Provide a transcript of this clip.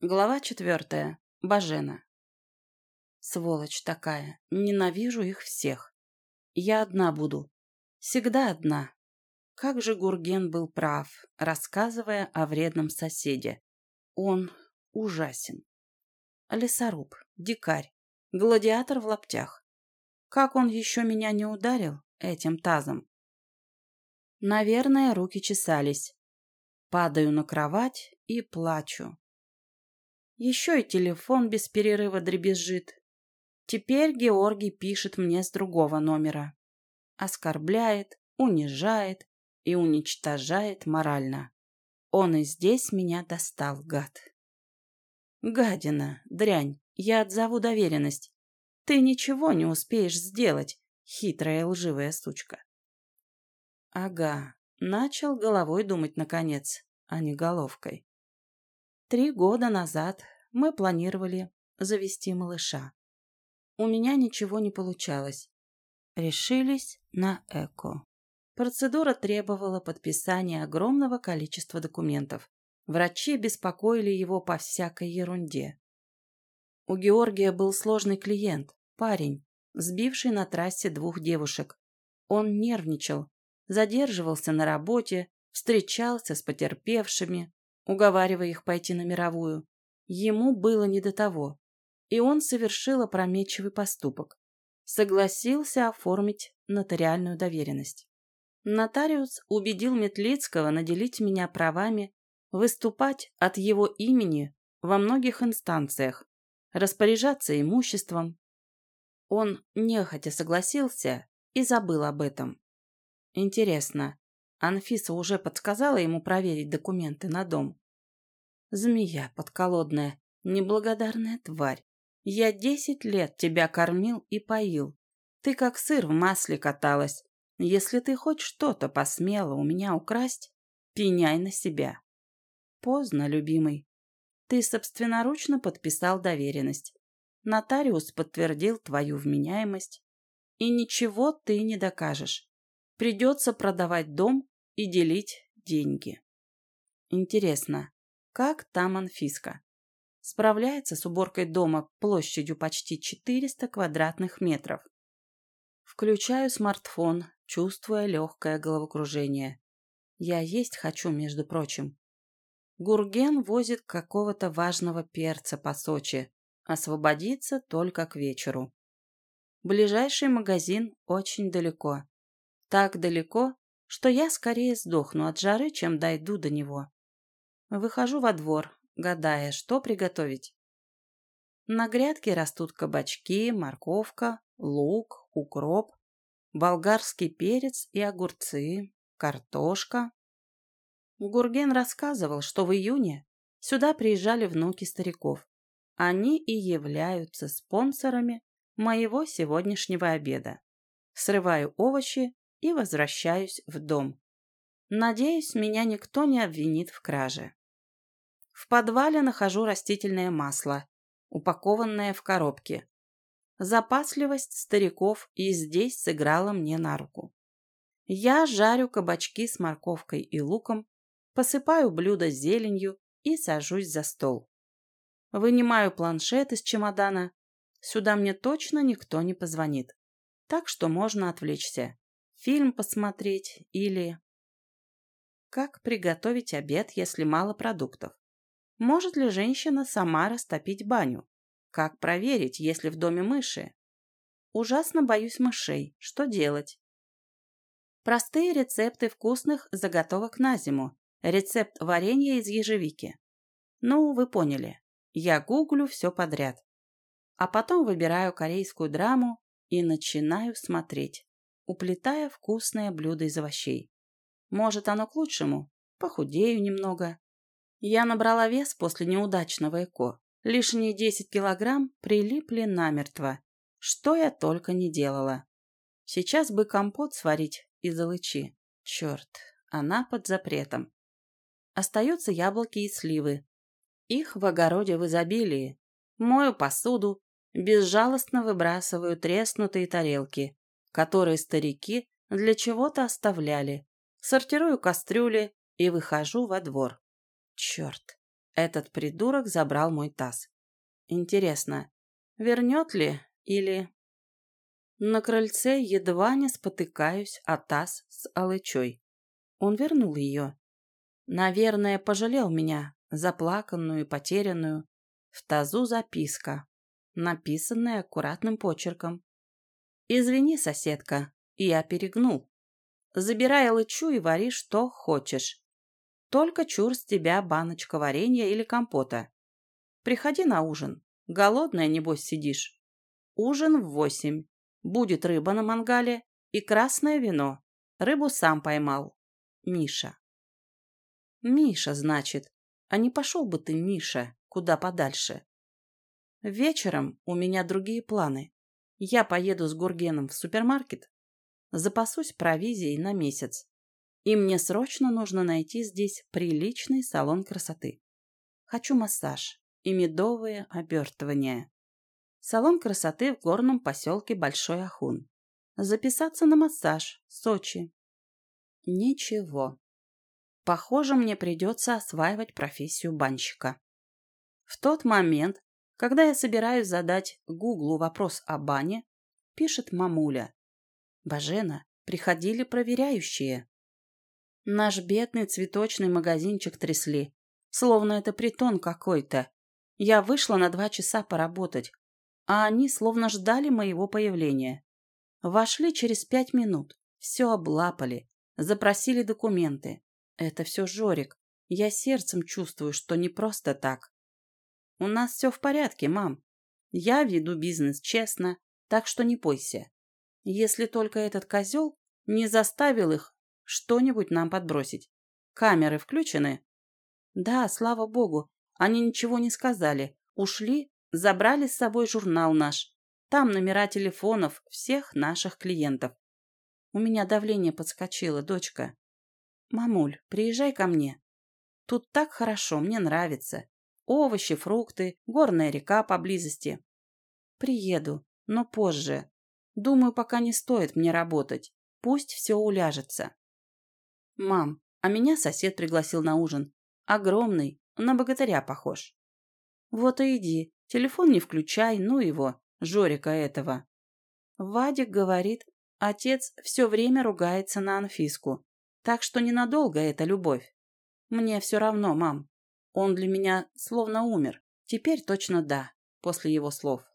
Глава четвертая. Бажена. Сволочь такая. Ненавижу их всех. Я одна буду. Всегда одна. Как же Гурген был прав, рассказывая о вредном соседе. Он ужасен. Лесоруб, дикарь, гладиатор в лаптях. Как он еще меня не ударил этим тазом? Наверное, руки чесались. Падаю на кровать и плачу. Еще и телефон без перерыва дребезжит. Теперь Георгий пишет мне с другого номера. Оскорбляет, унижает и уничтожает морально. Он и здесь меня достал, гад. Гадина, дрянь, я отзову доверенность. Ты ничего не успеешь сделать, хитрая лживая сучка. Ага, начал головой думать наконец, а не головкой. Три года назад мы планировали завести малыша. У меня ничего не получалось. Решились на ЭКО. Процедура требовала подписания огромного количества документов. Врачи беспокоили его по всякой ерунде. У Георгия был сложный клиент, парень, сбивший на трассе двух девушек. Он нервничал, задерживался на работе, встречался с потерпевшими, уговаривая их пойти на мировую. Ему было не до того, и он совершил опрометчивый поступок. Согласился оформить нотариальную доверенность. Нотариус убедил Метлицкого наделить меня правами выступать от его имени во многих инстанциях, распоряжаться имуществом. Он нехотя согласился и забыл об этом. Интересно, Анфиса уже подсказала ему проверить документы на дом. Змея подколодная, неблагодарная тварь. Я десять лет тебя кормил и поил. Ты как сыр в масле каталась. Если ты хоть что-то посмела у меня украсть, пеняй на себя. Поздно, любимый. Ты собственноручно подписал доверенность. Нотариус подтвердил твою вменяемость. И ничего ты не докажешь. Придется продавать дом и делить деньги. Интересно, как там Анфиска? Справляется с уборкой дома площадью почти 400 квадратных метров. Включаю смартфон, чувствуя легкое головокружение. Я есть хочу, между прочим. Гурген возит какого-то важного перца по Сочи. Освободится только к вечеру. Ближайший магазин очень далеко. Так далеко, что я скорее сдохну от жары, чем дойду до него. Выхожу во двор, гадая, что приготовить. На грядке растут кабачки, морковка, лук, укроп, болгарский перец и огурцы, картошка. Гурген рассказывал, что в июне сюда приезжали внуки стариков. Они и являются спонсорами моего сегодняшнего обеда. Срываю овощи и возвращаюсь в дом. Надеюсь, меня никто не обвинит в краже. В подвале нахожу растительное масло, упакованное в коробке. Запасливость стариков и здесь сыграла мне на руку. Я жарю кабачки с морковкой и луком, посыпаю блюдо зеленью и сажусь за стол. Вынимаю планшет из чемодана. Сюда мне точно никто не позвонит. Так что можно отвлечься фильм посмотреть или... Как приготовить обед, если мало продуктов? Может ли женщина сама растопить баню? Как проверить, если в доме мыши? Ужасно боюсь мышей. Что делать? Простые рецепты вкусных заготовок на зиму. Рецепт варенья из ежевики. Ну, вы поняли. Я гуглю все подряд. А потом выбираю корейскую драму и начинаю смотреть уплетая вкусное блюдо из овощей. Может, оно к лучшему? Похудею немного. Я набрала вес после неудачного ЭКО. Лишние 10 килограмм прилипли намертво. Что я только не делала. Сейчас бы компот сварить из алычи. Черт, она под запретом. Остаются яблоки и сливы. Их в огороде в изобилии. Мою посуду, безжалостно выбрасываю треснутые тарелки которые старики для чего-то оставляли. Сортирую кастрюли и выхожу во двор. Черт, Этот придурок забрал мой таз. Интересно, вернет ли или... На крыльце едва не спотыкаюсь о таз с алычой. Он вернул ее. Наверное, пожалел меня, заплаканную и потерянную. В тазу записка, написанная аккуратным почерком. «Извини, соседка, я перегнул. Забирай лычу и вари, что хочешь. Только чур с тебя баночка варенья или компота. Приходи на ужин. Голодная, небось, сидишь. Ужин в восемь. Будет рыба на мангале и красное вино. Рыбу сам поймал. Миша. Миша, значит. А не пошел бы ты, Миша, куда подальше. Вечером у меня другие планы. Я поеду с Гургеном в супермаркет, запасусь провизией на месяц. И мне срочно нужно найти здесь приличный салон красоты. Хочу массаж и медовые обертывания. Салон красоты в горном поселке Большой Ахун. Записаться на массаж. Сочи. Ничего. Похоже, мне придется осваивать профессию банщика. В тот момент, когда я собираюсь задать Гуглу вопрос о бане, пишет мамуля. «Бажена, приходили проверяющие». Наш бедный цветочный магазинчик трясли, словно это притон какой-то. Я вышла на два часа поработать, а они словно ждали моего появления. Вошли через пять минут, все облапали, запросили документы. Это все Жорик. Я сердцем чувствую, что не просто так. У нас все в порядке, мам. Я веду бизнес честно, так что не бойся. Если только этот козел не заставил их что-нибудь нам подбросить. Камеры включены? Да, слава богу. Они ничего не сказали. Ушли, забрали с собой журнал наш. Там номера телефонов всех наших клиентов. У меня давление подскочило, дочка. Мамуль, приезжай ко мне. Тут так хорошо, мне нравится. Овощи, фрукты, горная река поблизости. Приеду, но позже. Думаю, пока не стоит мне работать. Пусть все уляжется. Мам, а меня сосед пригласил на ужин. Огромный, на богатыря похож. Вот и иди, телефон не включай, ну его, Жорика этого. Вадик говорит, отец все время ругается на Анфиску, так что ненадолго это любовь. Мне все равно, мам. Он для меня словно умер. Теперь точно да, после его слов.